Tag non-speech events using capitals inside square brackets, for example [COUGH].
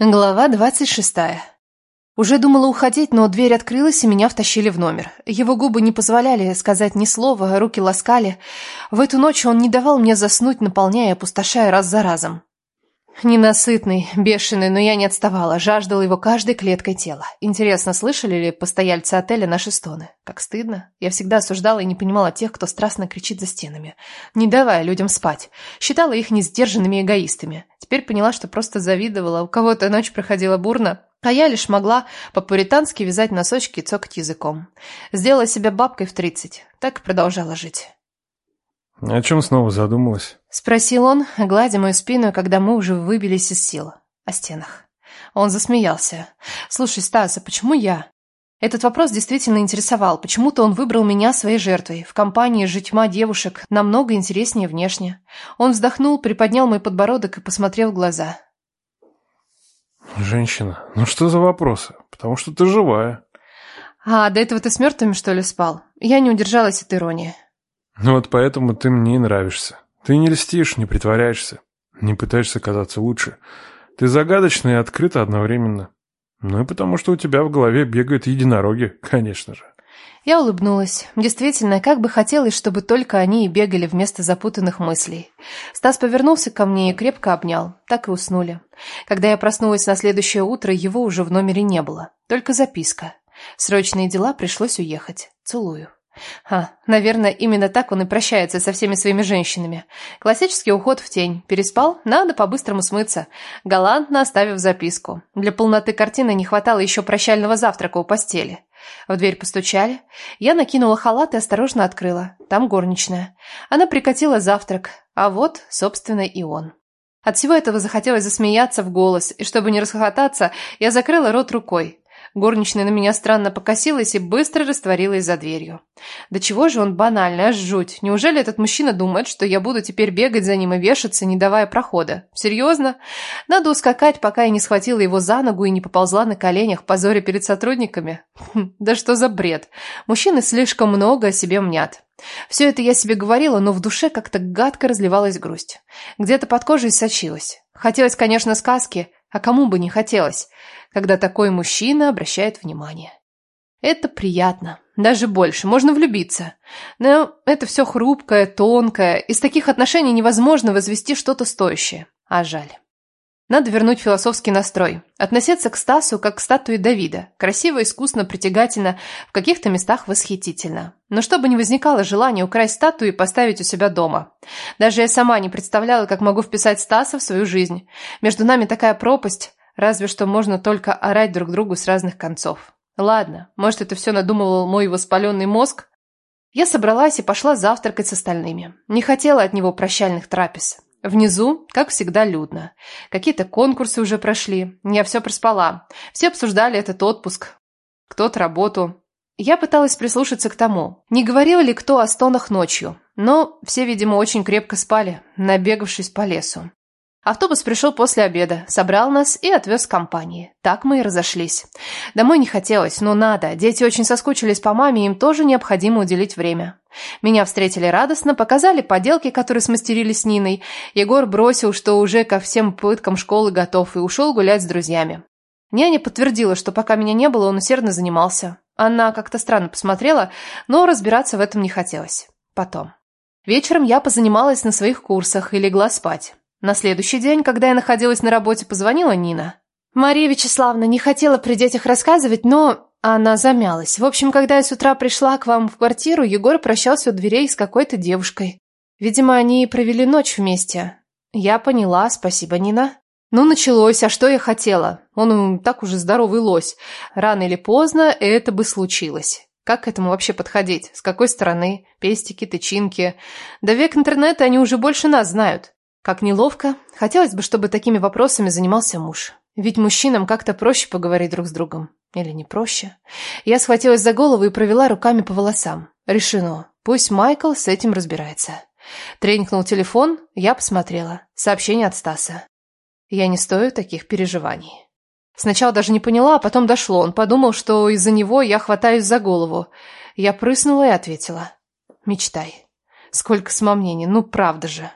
Глава двадцать шестая. Уже думала уходить, но дверь открылась, и меня втащили в номер. Его губы не позволяли сказать ни слова, руки ласкали. В эту ночь он не давал мне заснуть, наполняя и опустошая раз за разом. Ненасытный, бешеный, но я не отставала, жаждала его каждой клеткой тела. Интересно, слышали ли постояльцы отеля наши стоны? Как стыдно. Я всегда осуждала и не понимала тех, кто страстно кричит за стенами, не давая людям спать. Считала их несдержанными эгоистами. Теперь поняла, что просто завидовала. У кого-то ночь проходила бурно, а я лишь могла по-пуритански вязать носочки и цокать языком. Сделала себя бабкой в тридцать. Так и продолжала жить. О чем снова задумалась? Спросил он, гладя мою спину, когда мы уже выбились из сил. О стенах. Он засмеялся. «Слушай, Стас, а почему я?» Этот вопрос действительно интересовал. Почему-то он выбрал меня своей жертвой. В компании же тьма девушек намного интереснее внешне. Он вздохнул, приподнял мой подбородок и посмотрел в глаза. Женщина, ну что за вопросы? Потому что ты живая. А, до этого ты с мертвыми, что ли, спал? Я не удержалась от иронии. Ну вот поэтому ты мне и нравишься. Ты не льстишь, не притворяешься, не пытаешься казаться лучше. Ты загадочна и открыта одновременно. Ну и потому что у тебя в голове бегают единороги, [LAUGHS] конечно же. Я улыбнулась. Действительно, как бы хотелось, чтобы только они и бегали вместо запутанных мыслей. Стас повернулся ко мне и крепко обнял. Так и уснули. Когда я проснулась на следующее утро, его уже в номере не было. Только записка. Срочные дела, пришлось уехать. Целую. А, наверное, именно так он и прощается со всеми своими женщинами. Классический уход в тень. Переспал? Надо по-быстрому смыться. Галантно оставив записку. Для полноты картины не хватало еще прощального завтрака у постели. В дверь постучали. Я накинула халат и осторожно открыла. Там горничная. Она прикатила завтрак. А вот, собственно, и он. От всего этого захотелось засмеяться в голос, и чтобы не расхохотаться, я закрыла рот рукой. Горничная на меня странно покосилась и быстро растворилась за дверью. Да чего же он банальный, аж жуть. Неужели этот мужчина думает, что я буду теперь бегать за ним и вешаться, не давая прохода? Серьезно? Надо ускакать, пока я не схватила его за ногу и не поползла на коленях, позоре перед сотрудниками? Хм, да что за бред? Мужчины слишком много о себе мнят. Все это я себе говорила, но в душе как-то гадко разливалась грусть. Где-то под кожей сочилась. Хотелось, конечно, сказки, а кому бы не хотелось когда такой мужчина обращает внимание. Это приятно, даже больше, можно влюбиться. Но это все хрупкое, тонкое, из таких отношений невозможно возвести что-то стоящее. А жаль. Надо вернуть философский настрой. Относиться к Стасу как к статуе Давида. Красиво, искусно, притягательно, в каких-то местах восхитительно. Но чтобы не возникало желания украсть статую и поставить у себя дома. Даже я сама не представляла, как могу вписать Стаса в свою жизнь. Между нами такая пропасть, Разве что можно только орать друг другу с разных концов. Ладно, может, это все надумывал мой воспаленный мозг? Я собралась и пошла завтракать с остальными. Не хотела от него прощальных трапез. Внизу, как всегда, людно. Какие-то конкурсы уже прошли. Я все проспала. Все обсуждали этот отпуск. Кто-то работу. Я пыталась прислушаться к тому, не говорил ли кто о стонах ночью. Но все, видимо, очень крепко спали, набегавшись по лесу. Автобус пришел после обеда, собрал нас и отвез в компании. Так мы и разошлись. Домой не хотелось, но надо. Дети очень соскучились по маме, им тоже необходимо уделить время. Меня встретили радостно, показали поделки, которые смастерили с Ниной. Егор бросил, что уже ко всем пыткам школы готов, и ушел гулять с друзьями. Няня подтвердила, что пока меня не было, он усердно занимался. Она как-то странно посмотрела, но разбираться в этом не хотелось. Потом. Вечером я позанималась на своих курсах и легла спать. На следующий день, когда я находилась на работе, позвонила Нина. Мария Вячеславовна не хотела при детях рассказывать, но она замялась. В общем, когда я с утра пришла к вам в квартиру, Егор прощался у дверей с какой-то девушкой. Видимо, они провели ночь вместе. Я поняла, спасибо, Нина. Ну, началось, а что я хотела? Он так уже здоровый лось. Рано или поздно это бы случилось. Как к этому вообще подходить? С какой стороны? Пестики, тычинки. Да век интернета они уже больше нас знают. Как неловко. Хотелось бы, чтобы такими вопросами занимался муж. Ведь мужчинам как-то проще поговорить друг с другом. Или не проще. Я схватилась за голову и провела руками по волосам. Решено. Пусть Майкл с этим разбирается. Тренькнул телефон, я посмотрела. Сообщение от Стаса. Я не стою таких переживаний. Сначала даже не поняла, а потом дошло. Он подумал, что из-за него я хватаюсь за голову. Я прыснула и ответила. Мечтай. Сколько самомнений, ну правда же.